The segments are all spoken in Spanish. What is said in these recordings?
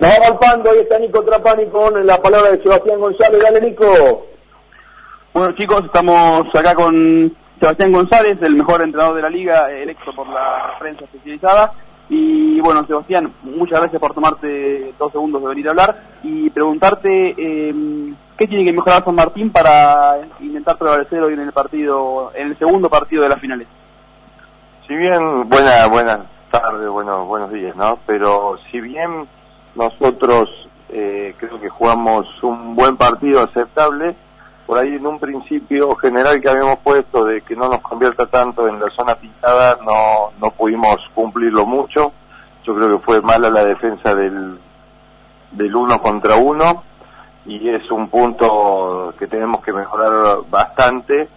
Nos vamos al pando, ahí está Nico Trapani con la palabra de Sebastián González. Dale, Nico. Bueno, chicos, estamos acá con Sebastián González, el mejor entrenador de la liga, electo por la prensa especializada. Y bueno, Sebastián, muchas gracias por tomarte dos segundos de venir a hablar y preguntarte eh, qué tiene que mejorar San Martín para intentar prevalecer hoy en el partido, en el segundo partido de las finales. Si bien, buena, buenas tardes, bueno, buenos días, ¿no? Pero si bien nosotros eh, creo que jugamos un buen partido aceptable, por ahí en un principio general que habíamos puesto de que no nos convierta tanto en la zona pintada, no, no pudimos cumplirlo mucho. Yo creo que fue mala la defensa del, del uno contra uno y es un punto que tenemos que mejorar bastante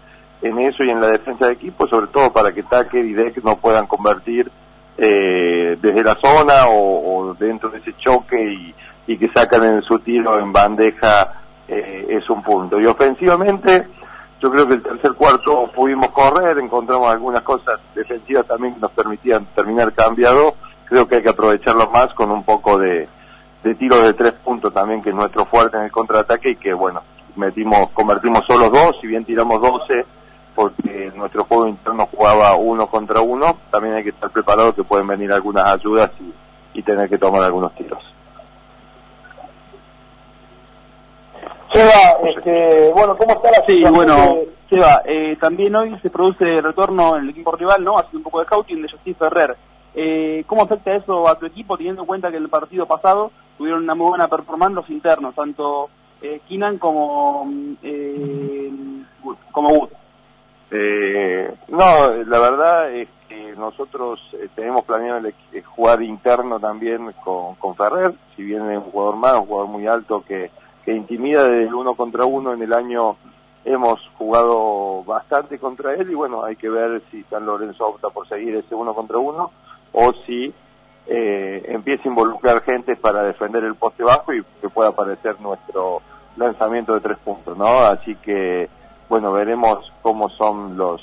en eso y en la defensa de equipo, sobre todo para que Tucker y Deck no puedan convertir eh, desde la zona o, dentro de ese choque y, y que sacan en su tiro en bandeja eh, es un punto. Y ofensivamente, yo creo que el tercer cuarto pudimos correr, encontramos algunas cosas defensivas también que nos permitían terminar cambiado. Creo que hay que aprovecharlo más con un poco de, de tiros de tres puntos también, que es nuestro fuerte en el contraataque y que, bueno, metimos, convertimos solo dos, si bien tiramos doce, porque nuestro juego interno jugaba uno contra uno, también hay que estar preparado que pueden venir algunas ayudas y tener que tomar algunos tiros. Seba, este, bueno, ¿cómo está la Sí, bueno, Seba, eh, también hoy se produce retorno en el equipo rival, ¿no? Haciendo un poco de scouting de Justin Ferrer. Eh, ¿Cómo afecta eso a tu equipo, teniendo en cuenta que en el partido pasado tuvieron una muy buena performance los internos, tanto eh, Kinan como, eh, como Wood? Eh, no, la verdad es que nosotros eh, tenemos planeado jugar interno también con, con Ferrer, si viene un jugador más, un jugador muy alto que que intimida desde el uno contra uno en el año hemos jugado bastante contra él y bueno, hay que ver si San Lorenzo opta por seguir ese uno contra uno o si eh, empieza a involucrar gente para defender el poste bajo y que pueda aparecer nuestro lanzamiento de tres puntos, ¿no? Así que, bueno, veremos cómo son los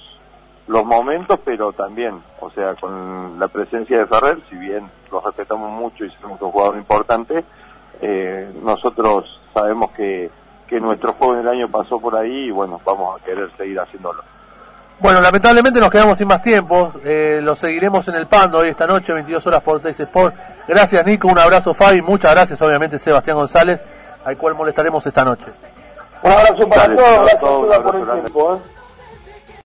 los momentos, pero también, o sea, con la presencia de Ferrer, si bien los respetamos mucho y somos un jugador importante, eh, nosotros sabemos que, que nuestro juego del año pasó por ahí y bueno, vamos a querer seguir haciéndolo. Bueno, lamentablemente nos quedamos sin más tiempo, eh, lo seguiremos en el Pando hoy esta noche, 22 horas por Teis Sport. Gracias Nico, un abrazo Fabi, muchas gracias obviamente Sebastián González, al cual molestaremos esta noche. Un abrazo para todos, gracias por el tiempo. ¿eh?